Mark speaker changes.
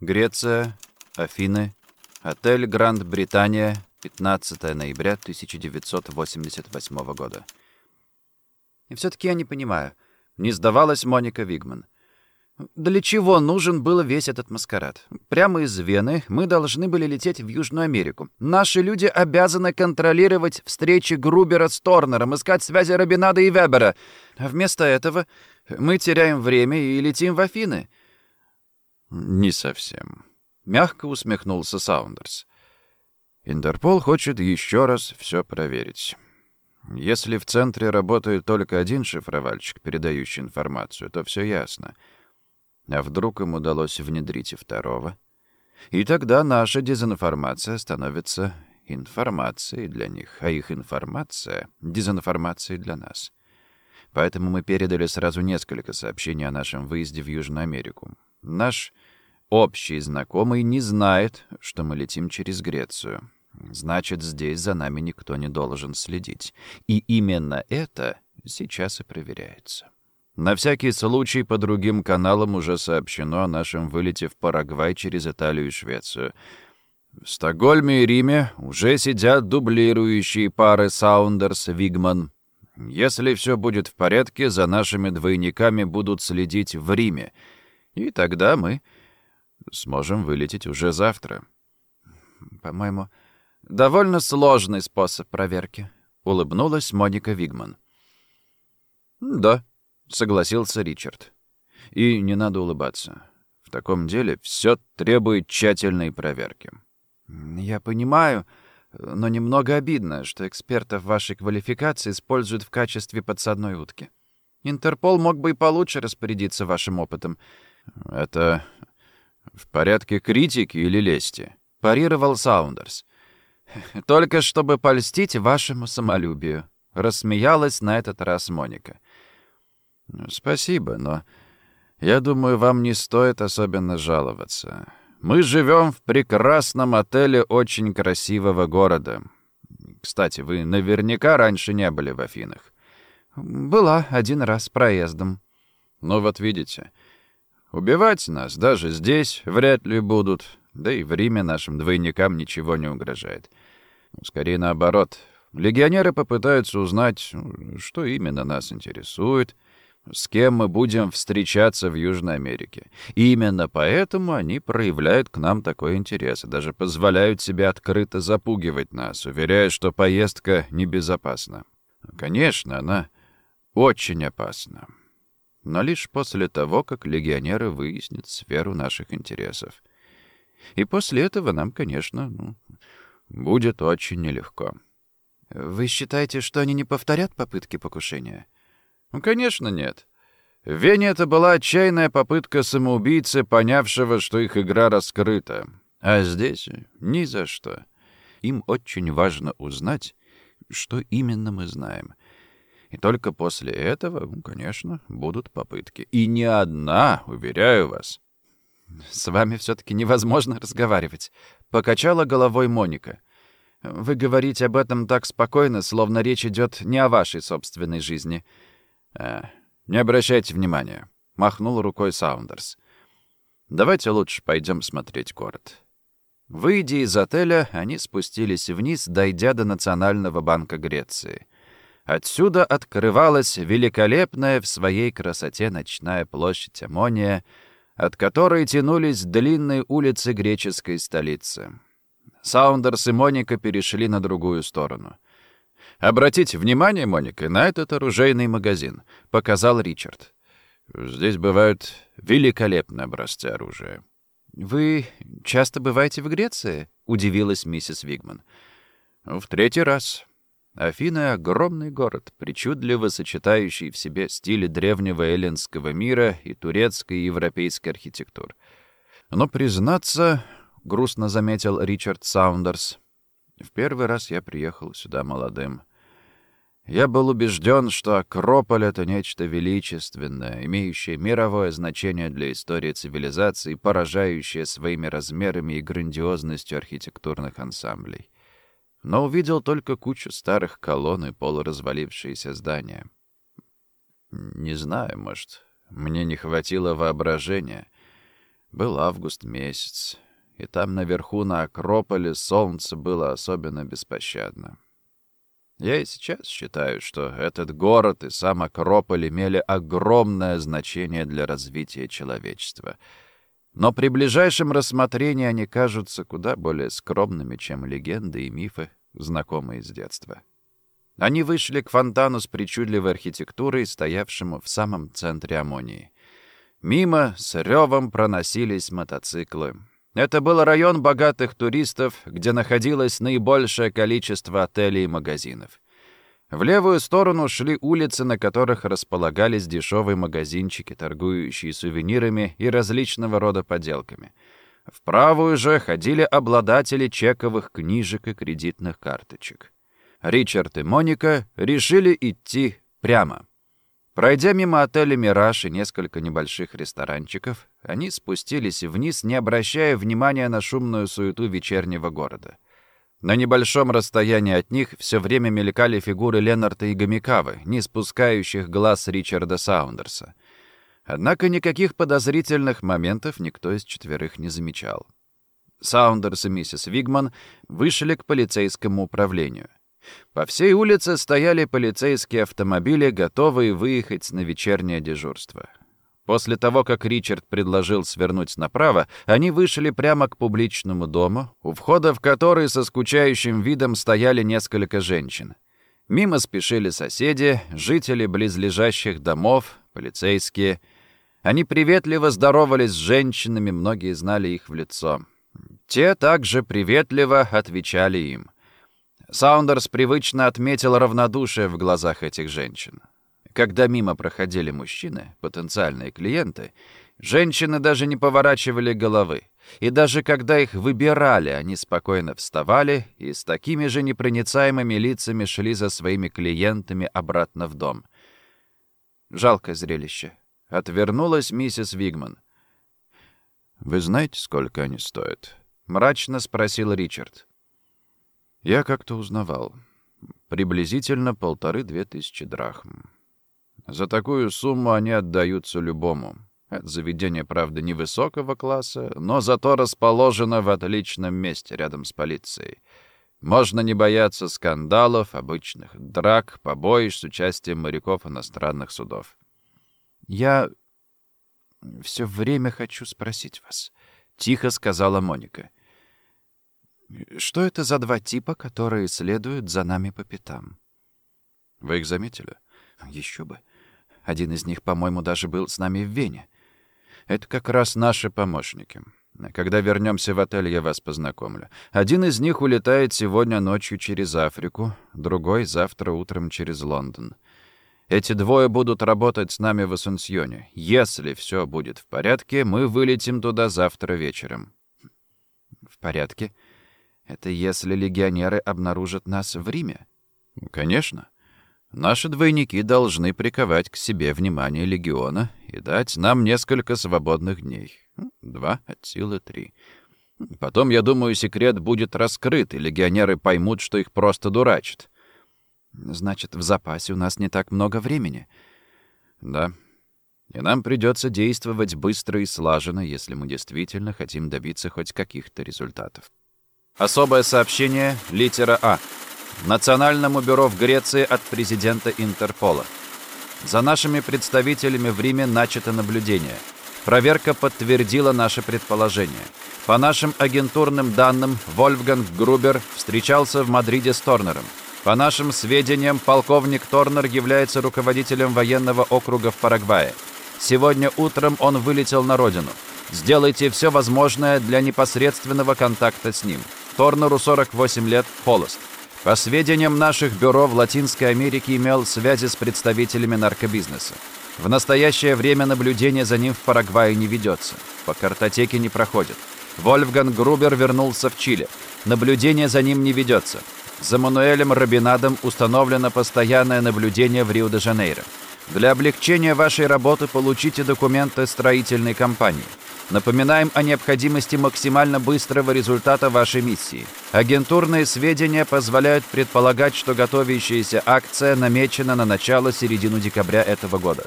Speaker 1: Греция, Афины, отель Гранд Британия, 15 ноября 1988 года. И все-таки я не понимаю. Не сдавалась Моника Вигман. Для чего нужен был весь этот маскарад? Прямо из Вены мы должны были лететь в Южную Америку. Наши люди обязаны контролировать встречи Грубера с Торнером, искать связи Робинада и Вебера. А вместо этого мы теряем время и летим в Афины.
Speaker 2: Не совсем. Мягко усмехнулся Саундерс. Интерпол хочет еще раз все проверить. Если в центре работает только один шифровальщик, передающий информацию, то все ясно — а вдруг им удалось внедрить и второго? И тогда наша дезинформация становится информацией для них, а их информация — дезинформацией для нас. Поэтому мы передали сразу несколько сообщений о нашем выезде в Южную Америку. Наш общий знакомый не знает, что мы летим через Грецию. Значит, здесь за нами никто не должен следить. И именно это сейчас и проверяется. На всякий случай по другим каналам уже сообщено о нашем вылете в Парагвай через Италию и Швецию. В Стокгольме и Риме уже сидят дублирующие пары Саундерс-Вигман. Если все будет в порядке, за нашими двойниками будут следить в Риме. И тогда мы сможем вылететь уже завтра.
Speaker 1: По-моему, довольно сложный способ проверки, — улыбнулась Моника Вигман.
Speaker 2: «Да», — согласился Ричард. «И не надо улыбаться. В таком деле все требует тщательной проверки».
Speaker 1: «Я понимаю, но немного обидно, что экспертов вашей квалификации используют в качестве подсадной утки. Интерпол мог бы и получше распорядиться вашим опытом».
Speaker 2: «Это в порядке критики или лести?»
Speaker 1: — парировал Саундерс. «Только чтобы польстить вашему самолюбию», — рассмеялась на этот раз Моника.
Speaker 2: — «Спасибо, но я думаю, вам не стоит особенно жаловаться. Мы живем в прекрасном отеле очень красивого города. Кстати, вы наверняка раньше не были в Афинах».
Speaker 1: «Была один раз проездом».
Speaker 2: «Ну вот видите, убивать нас даже здесь вряд ли будут, да и в Риме нашим двойникам ничего не угрожает. Скорее наоборот». Легионеры попытаются узнать, что именно нас интересует, с кем мы будем встречаться в Южной Америке. И именно поэтому они проявляют к нам такой интерес и даже позволяют себе открыто запугивать нас, уверяя, что поездка небезопасна. Конечно, она очень опасна. Но лишь после того, как легионеры выяснят сферу наших интересов. И после этого нам, конечно, ну, будет очень нелегко.
Speaker 1: «Вы считаете, что они не повторят попытки покушения?»
Speaker 2: Ну, конечно, нет. В Вене это была отчаянная попытка самоубийцы, понявшего, что их игра раскрыта. А здесь ни за что. Им очень важно узнать, что именно мы знаем. И только после этого, конечно, будут попытки. И не одна, уверяю вас.
Speaker 1: «С вами все-таки невозможно разговаривать», — покачала головой Моника. «Вы говорите об этом так спокойно, словно речь идет не о вашей собственной жизни».
Speaker 2: «А, не обращайте внимания», — махнул рукой Саундерс. «Давайте лучше пойдем смотреть город».
Speaker 1: Выйдя из отеля, они спустились вниз, дойдя до Национального банка Греции. Отсюда открывалась великолепная в своей красоте ночная площадь Амония, от которой тянулись длинные улицы греческой столицы. Саундерс и Моника перешли на другую сторону —
Speaker 2: «Обратите внимание, Моника, на этот оружейный магазин», — показал Ричард. «Здесь бывают великолепные образцы оружия».
Speaker 1: «Вы часто бываете в Греции?» — удивилась миссис Вигман.
Speaker 2: «В третий раз. Афины — огромный город, причудливо сочетающий в себе стили древнего эллинского мира и турецкой и европейской архитектур. Но, признаться, — грустно заметил Ричард Саундерс, — в первый раз я приехал сюда молодым. Я был убежден, что Акрополь — это нечто величественное, имеющее мировое значение для истории цивилизации, поражающее своими размерами и грандиозностью архитектурных ансамблей. Но увидел только кучу старых колонн и полуразвалившиеся здания. Не знаю, может, мне не хватило воображения. Был август месяц, и там наверху на Акрополе солнце было особенно беспощадно. Я и сейчас считаю, что этот город и сам Акрополь имели огромное значение для развития человечества. Но при ближайшем рассмотрении они кажутся куда более скромными, чем легенды и мифы, знакомые с детства. Они вышли к фонтану с причудливой архитектурой, стоявшему в самом центре Амонии. Мимо с ревом проносились мотоциклы. Это был район богатых туристов, где находилось наибольшее количество отелей и магазинов. В левую сторону шли улицы, на которых располагались дешевые магазинчики, торгующие сувенирами и различного рода поделками. В правую же ходили обладатели чековых книжек и кредитных карточек. Ричард и Моника решили идти прямо. Пройдя мимо отеля «Мираж» и несколько небольших ресторанчиков, они спустились вниз, не обращая внимания на шумную суету вечернего города. На небольшом расстоянии от них все время мелькали фигуры Ленарта и Гомикавы, не спускающих глаз Ричарда Саундерса. Однако никаких подозрительных моментов никто из четверых не замечал. Саундерс и миссис Вигман вышли к полицейскому управлению. По всей улице стояли полицейские автомобили, готовые выехать на вечернее дежурство. После того, как Ричард предложил свернуть направо, они вышли прямо к публичному дому, у входа в который со скучающим видом стояли несколько женщин. Мимо спешили соседи, жители близлежащих домов, полицейские. Они приветливо здоровались с женщинами, многие знали их в лицо. Те также приветливо отвечали им. Саундерс привычно отметил равнодушие в глазах этих женщин. Когда мимо проходили мужчины, потенциальные клиенты, женщины даже не поворачивали головы. И даже когда их выбирали, они спокойно вставали и с такими же непроницаемыми лицами шли за своими клиентами обратно в дом. Жалкое зрелище. Отвернулась миссис Вигман. «Вы знаете, сколько они стоят?» — мрачно спросил Ричард. Я как-то узнавал. Приблизительно полторы-две тысячи драхм. За такую сумму они отдаются любому. Это заведение, правда, невысокого класса, но зато расположено в отличном месте рядом с полицией. Можно не бояться скандалов, обычных драк, побоищ с участием моряков иностранных судов. «Я все время хочу спросить вас», — тихо сказала Моника. Что это за два типа, которые следуют за нами по пятам? Вы их заметили? Еще бы. Один из них, по-моему, даже был с нами в Вене. Это как раз наши помощники. Когда вернемся в отель, я вас познакомлю. Один из них улетает сегодня ночью через Африку, другой — завтра утром через Лондон. Эти двое будут работать с нами в Ассунсьоне. Если все будет в порядке, мы вылетим туда завтра вечером. В порядке? — это если легионеры обнаружат нас в Риме? Конечно. Наши двойники должны приковать к себе внимание легиона и дать нам несколько свободных дней. Два от силы три. Потом, я думаю, секрет будет раскрыт, и легионеры поймут, что их просто дурачат. Значит, в запасе у нас не так много времени. Да. И нам придется действовать быстро и слаженно, если мы действительно хотим добиться хоть каких-то результатов. Особое сообщение, литера А. Национальному бюро в Греции от президента Интерпола. За нашими представителями в Риме начато наблюдение. Проверка подтвердила наше предположение. По нашим агентурным данным, Вольфганг Грубер встречался в Мадриде с Торнером. По нашим сведениям, полковник Торнер является руководителем военного округа в Парагвае. Сегодня утром он вылетел на родину. Сделайте все возможное для непосредственного контакта с ним. Торнеру 48 лет, холост. По сведениям наших бюро в Латинской Америке имел связи с представителями наркобизнеса. В настоящее время наблюдение за ним в Парагвае не ведется. По картотеке не проходит. Вольфган Грубер вернулся в Чили. Наблюдение за ним не ведется. За Мануэлем Робинадом установлено постоянное наблюдение в Рио-де-Жанейро. Для облегчения вашей работы получите документы строительной компании. Напоминаем о необходимости максимально быстрого результата вашей миссии. Агентурные сведения позволяют предполагать, что готовящаяся акция намечена на начало-середину декабря этого года.